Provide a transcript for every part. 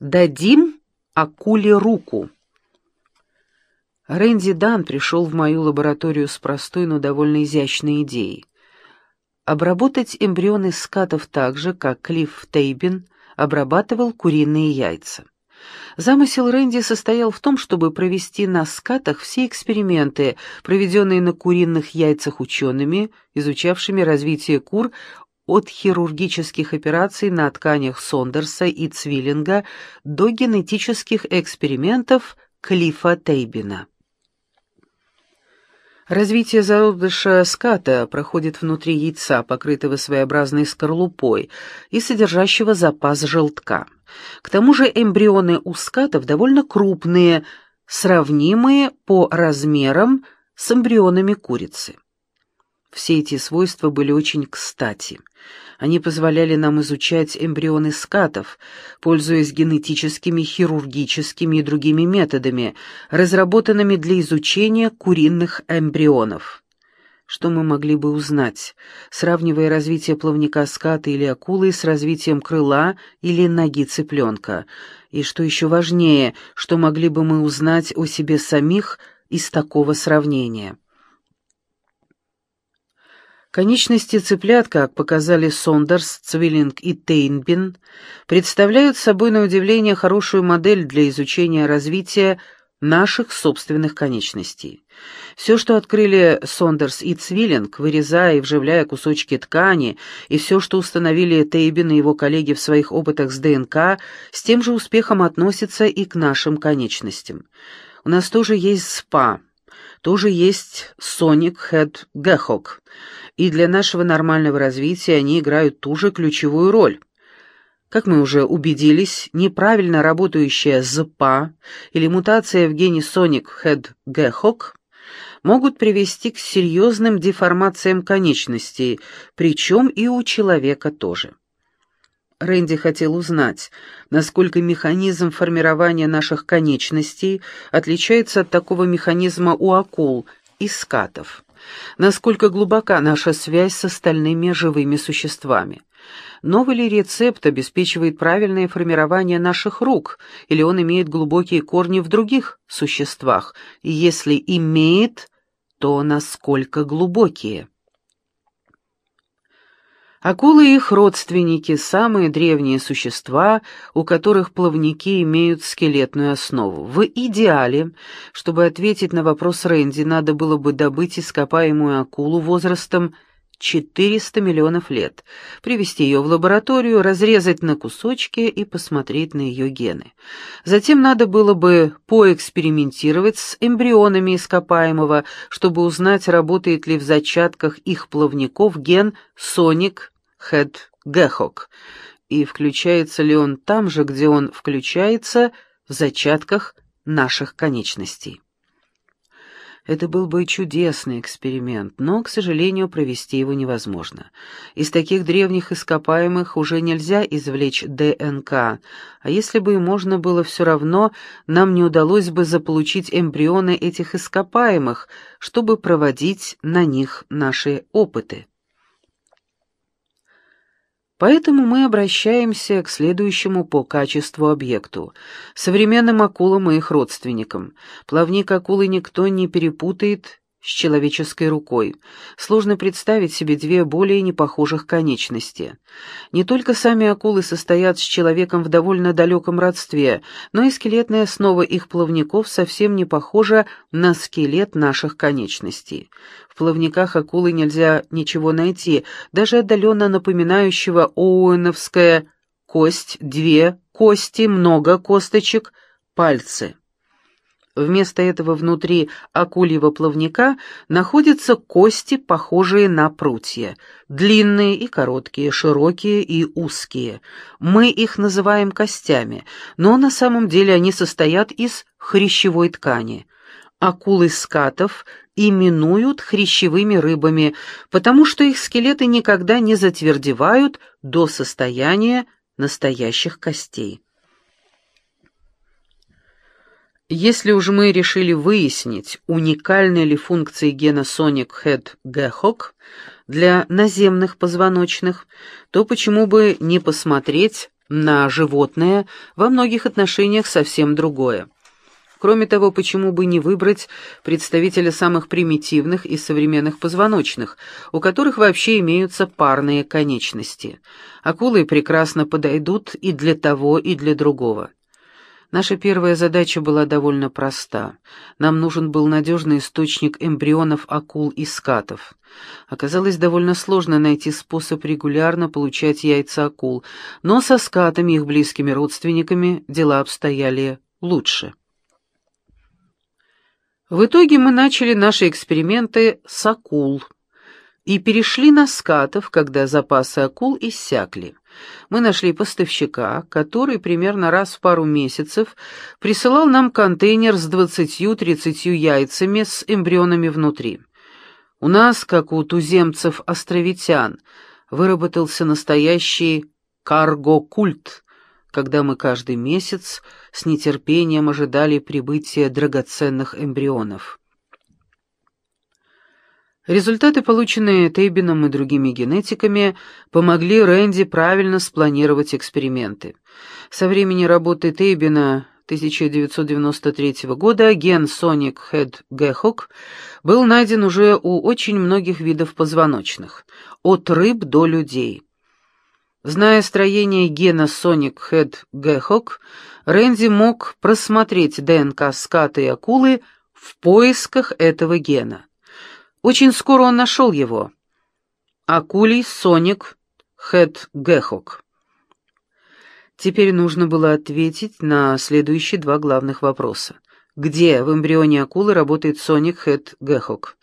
Дадим акуле руку. Рэнди Дан пришел в мою лабораторию с простой, но довольно изящной идеей. Обработать эмбрионы скатов так же, как Клифф Тейбин обрабатывал куриные яйца. Замысел Рэнди состоял в том, чтобы провести на скатах все эксперименты, проведенные на куриных яйцах учеными, изучавшими развитие кур от хирургических операций на тканях Сондерса и Цвиллинга до генетических экспериментов Клиффа Тейбина. Развитие зародыша ската проходит внутри яйца, покрытого своеобразной скорлупой и содержащего запас желтка. К тому же эмбрионы у скатов довольно крупные, сравнимые по размерам с эмбрионами курицы. Все эти свойства были очень кстати. Они позволяли нам изучать эмбрионы скатов, пользуясь генетическими, хирургическими и другими методами, разработанными для изучения куриных эмбрионов. Что мы могли бы узнать, сравнивая развитие плавника ската или акулы с развитием крыла или ноги цыпленка? И что еще важнее, что могли бы мы узнать о себе самих из такого сравнения? Конечности цыплят, как показали Сондерс, Цвиллинг и Тейнбин, представляют собой на удивление хорошую модель для изучения развития наших собственных конечностей. Все, что открыли Сондерс и Цвиллинг, вырезая и вживляя кусочки ткани, и все, что установили Тейбин и его коллеги в своих опытах с ДНК, с тем же успехом относится и к нашим конечностям. У нас тоже есть СПА, тоже есть Sonic Head Gehog, и для нашего нормального развития они играют ту же ключевую роль. Как мы уже убедились, неправильно работающая ЗПА или мутация в гене Sonic Head Gehog могут привести к серьезным деформациям конечностей, причем и у человека тоже. Рэнди хотел узнать, насколько механизм формирования наших конечностей отличается от такого механизма у акул и скатов насколько глубока наша связь с остальными живыми существами. Новый ли рецепт обеспечивает правильное формирование наших рук, или он имеет глубокие корни в других существах, и если имеет, то насколько глубокие? Акулы и их родственники – самые древние существа, у которых плавники имеют скелетную основу. В идеале, чтобы ответить на вопрос Рэнди, надо было бы добыть ископаемую акулу возрастом 400 миллионов лет, привести ее в лабораторию, разрезать на кусочки и посмотреть на ее гены. Затем надо было бы поэкспериментировать с эмбрионами ископаемого, чтобы узнать, работает ли в зачатках их плавников ген Соник Хэд Гехок, и включается ли он там же, где он включается в зачатках наших конечностей. Это был бы чудесный эксперимент, но, к сожалению, провести его невозможно. Из таких древних ископаемых уже нельзя извлечь ДНК, а если бы и можно было все равно, нам не удалось бы заполучить эмбрионы этих ископаемых, чтобы проводить на них наши опыты. Поэтому мы обращаемся к следующему по качеству объекту — современным акулам и их родственникам. Плавник акулы никто не перепутает с человеческой рукой. Сложно представить себе две более непохожих конечности. Не только сами акулы состоят с человеком в довольно далеком родстве, но и скелетная основа их плавников совсем не похожа на скелет наших конечностей. В плавниках акулы нельзя ничего найти, даже отдаленно напоминающего оуэновская кость, две кости, много косточек, пальцы. Вместо этого внутри акульего плавника находятся кости, похожие на прутья. Длинные и короткие, широкие и узкие. Мы их называем костями, но на самом деле они состоят из хрящевой ткани. Акулы скатов именуют хрящевыми рыбами, потому что их скелеты никогда не затвердевают до состояния настоящих костей. Если уж мы решили выяснить, уникальны ли функции гена Sonic Head Gehog для наземных позвоночных, то почему бы не посмотреть на животное во многих отношениях совсем другое. Кроме того, почему бы не выбрать представителя самых примитивных и современных позвоночных, у которых вообще имеются парные конечности. Акулы прекрасно подойдут и для того, и для другого. Наша первая задача была довольно проста. Нам нужен был надежный источник эмбрионов акул и скатов. Оказалось довольно сложно найти способ регулярно получать яйца акул, но со скатами и их близкими родственниками дела обстояли лучше. В итоге мы начали наши эксперименты с акул и перешли на скатов, когда запасы акул иссякли. Мы нашли поставщика, который примерно раз в пару месяцев присылал нам контейнер с двадцатью-тридцатью яйцами с эмбрионами внутри. У нас, как у туземцев-островитян, выработался настоящий карго-культ, когда мы каждый месяц с нетерпением ожидали прибытия драгоценных эмбрионов. Результаты, полученные Тейбином и другими генетиками, помогли Рэнди правильно спланировать эксперименты. Со времени работы Тейбина 1993 года ген Sonic Head Gehawk был найден уже у очень многих видов позвоночных, от рыб до людей. Зная строение гена Sonic Head Gehawk, Рэнди мог просмотреть ДНК ската и акулы в поисках этого гена. Очень скоро он нашел его. Акулий Соник Хэт Гехок. Теперь нужно было ответить на следующие два главных вопроса. Где в эмбрионе акулы работает Соник Хэт Гехок?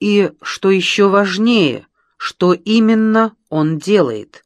И, что еще важнее, что именно он делает?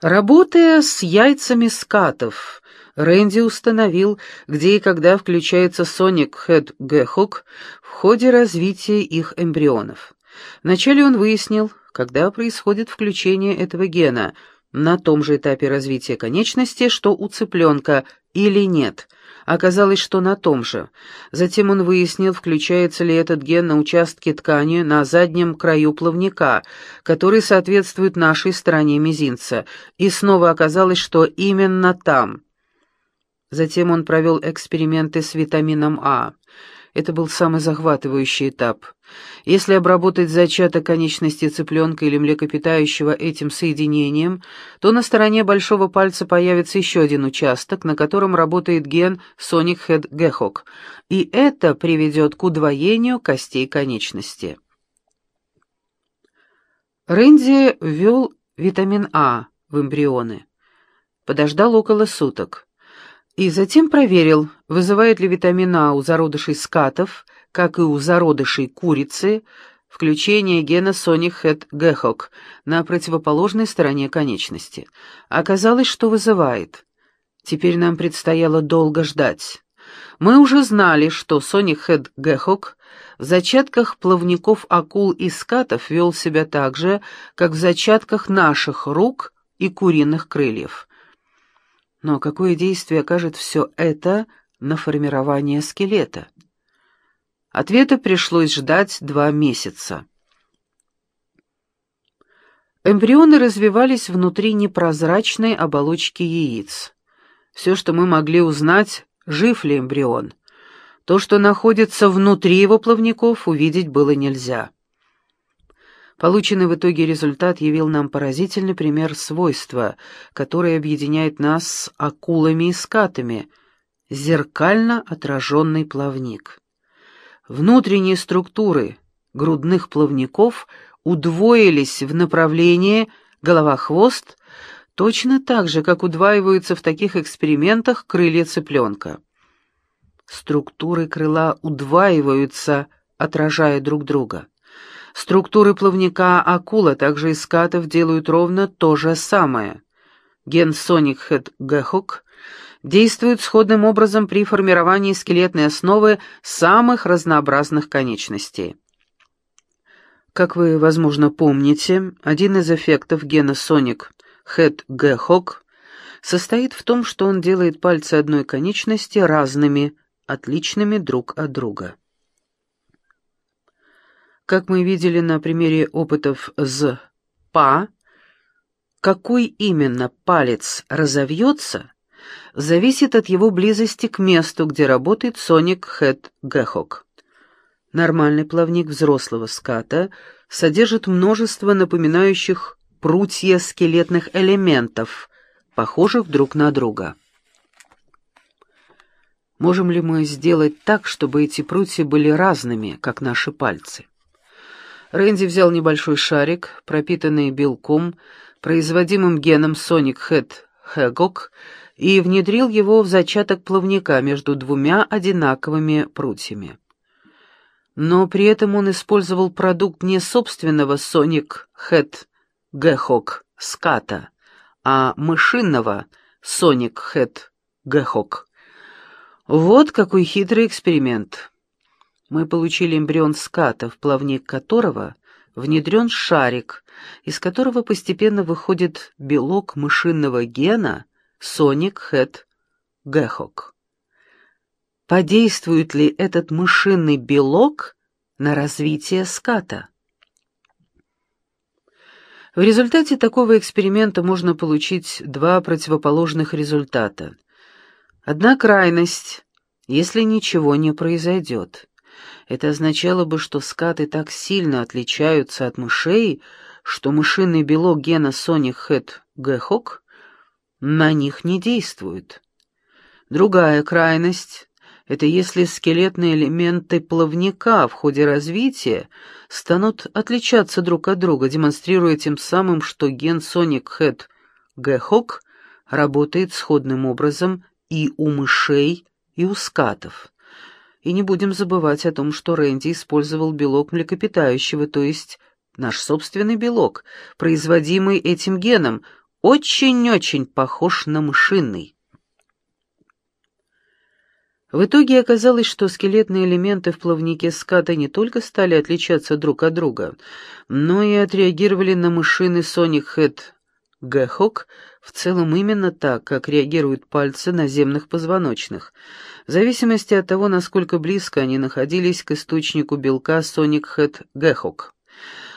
Работая с яйцами скатов, Рэнди установил, где и когда включается Sonic Head Gehawk в ходе развития их эмбрионов. Вначале он выяснил, когда происходит включение этого гена, на том же этапе развития конечности, что у цыпленка, или нет. Оказалось, что на том же. Затем он выяснил, включается ли этот ген на участке ткани на заднем краю плавника, который соответствует нашей стороне мизинца, и снова оказалось, что именно там. Затем он провел эксперименты с витамином А. Это был самый захватывающий этап. Если обработать зачаток конечности цыпленка или млекопитающего этим соединением, то на стороне большого пальца появится еще один участок, на котором работает ген Sonic Head Gehawk, и это приведет к удвоению костей конечности. Рэнди ввел витамин А в эмбрионы. Подождал около суток. И затем проверил, вызывает ли витамин А у зародышей скатов, как и у зародышей курицы, включение гена Sonic Head на противоположной стороне конечности. Оказалось, что вызывает. Теперь нам предстояло долго ждать. Мы уже знали, что Sonic Head в зачатках плавников акул и скатов вел себя так же, как в зачатках наших рук и куриных крыльев. Но какое действие окажет все это на формирование скелета? Ответа пришлось ждать два месяца. Эмбрионы развивались внутри непрозрачной оболочки яиц. Все, что мы могли узнать, жив ли эмбрион. То, что находится внутри его плавников, увидеть было нельзя. Полученный в итоге результат явил нам поразительный пример свойства, которое объединяет нас с акулами и скатами — зеркально отраженный плавник. Внутренние структуры грудных плавников удвоились в направлении голова-хвост точно так же, как удваиваются в таких экспериментах крылья цыпленка. Структуры крыла удваиваются, отражая друг друга. Структуры плавника акула, также и скатов, делают ровно то же самое. Ген Head Gehawk действует сходным образом при формировании скелетной основы самых разнообразных конечностей. Как вы, возможно, помните, один из эффектов гена Sonic Head Gehawk состоит в том, что он делает пальцы одной конечности разными, отличными друг от друга. Как мы видели на примере опытов с ПА, какой именно палец разовьется, зависит от его близости к месту, где работает Соник Хэт Гэхок. Нормальный плавник взрослого ската содержит множество напоминающих прутья скелетных элементов, похожих друг на друга. Можем ли мы сделать так, чтобы эти прутья были разными, как наши пальцы? Рэнди взял небольшой шарик, пропитанный белком, производимым геном Sonic Head Hagok, и внедрил его в зачаток плавника между двумя одинаковыми прутьями. Но при этом он использовал продукт не собственного Sonic Head Gehok ската, а мышиного Sonic Head Gehok. Вот какой хитрый эксперимент. Мы получили эмбрион ската, в плавник которого внедрен шарик, из которого постепенно выходит белок мышиного гена Sonic Head Gehok. Подействует ли этот мышиный белок на развитие ската? В результате такого эксперимента можно получить два противоположных результата. Одна крайность, если ничего не произойдет. Это означало бы, что скаты так сильно отличаются от мышей, что мышиный белок гена Sonic Head Gehok на них не действует. Другая крайность это если скелетные элементы плавника в ходе развития станут отличаться друг от друга, демонстрируя тем самым, что ген Sonic Head Gehok работает сходным образом и у мышей, и у скатов. И не будем забывать о том, что Рэнди использовал белок млекопитающего, то есть наш собственный белок, производимый этим геном, очень-очень похож на мышиный. В итоге оказалось, что скелетные элементы в плавнике ската не только стали отличаться друг от друга, но и отреагировали на мышины Sonic Head Гэхок в целом именно так, как реагируют пальцы наземных позвоночных, в зависимости от того, насколько близко они находились к источнику белка Sonic Head Гэхок.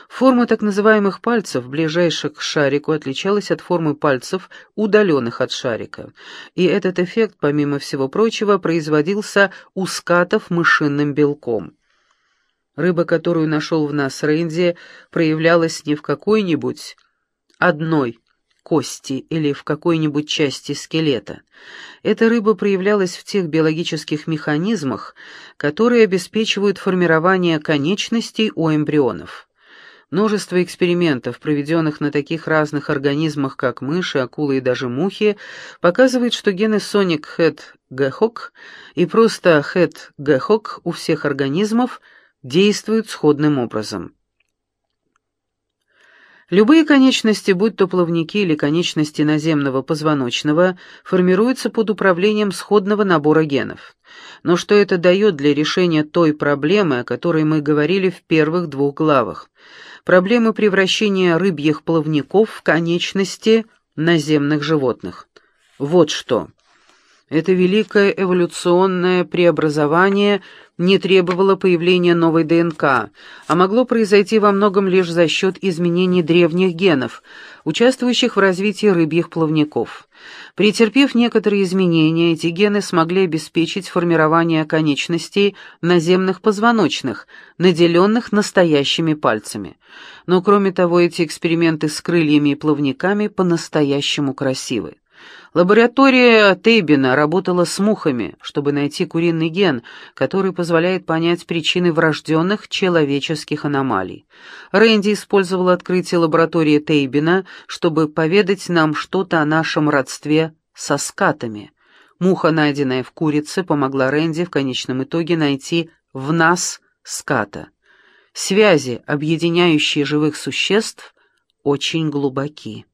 Форма так называемых пальцев, ближайших к шарику, отличалась от формы пальцев, удаленных от шарика, и этот эффект, помимо всего прочего, производился у скатов мышиным белком. Рыба, которую нашел в нас Рэнди, проявлялась не в какой-нибудь одной кости или в какой-нибудь части скелета. Эта рыба проявлялась в тех биологических механизмах, которые обеспечивают формирование конечностей у эмбрионов. Множество экспериментов, проведенных на таких разных организмах, как мыши, акулы и даже мухи, показывает, что гены Sonic Head Gehok и просто Head Gehok у всех организмов действуют сходным образом. Любые конечности, будь то плавники или конечности наземного позвоночного, формируются под управлением сходного набора генов. Но что это дает для решения той проблемы, о которой мы говорили в первых двух главах? проблемы превращения рыбьих плавников в конечности наземных животных. Вот что. Это великое эволюционное преобразование не требовало появления новой ДНК, а могло произойти во многом лишь за счет изменений древних генов, участвующих в развитии рыбьих плавников. Претерпев некоторые изменения, эти гены смогли обеспечить формирование конечностей наземных позвоночных, наделенных настоящими пальцами. Но кроме того, эти эксперименты с крыльями и плавниками по-настоящему красивы. Лаборатория Тейбина работала с мухами, чтобы найти куриный ген, который позволяет понять причины врожденных человеческих аномалий. Рэнди использовал открытие лаборатории Тейбина, чтобы поведать нам что-то о нашем родстве со скатами. Муха, найденная в курице, помогла Рэнди в конечном итоге найти в нас ската. Связи, объединяющие живых существ, очень глубоки.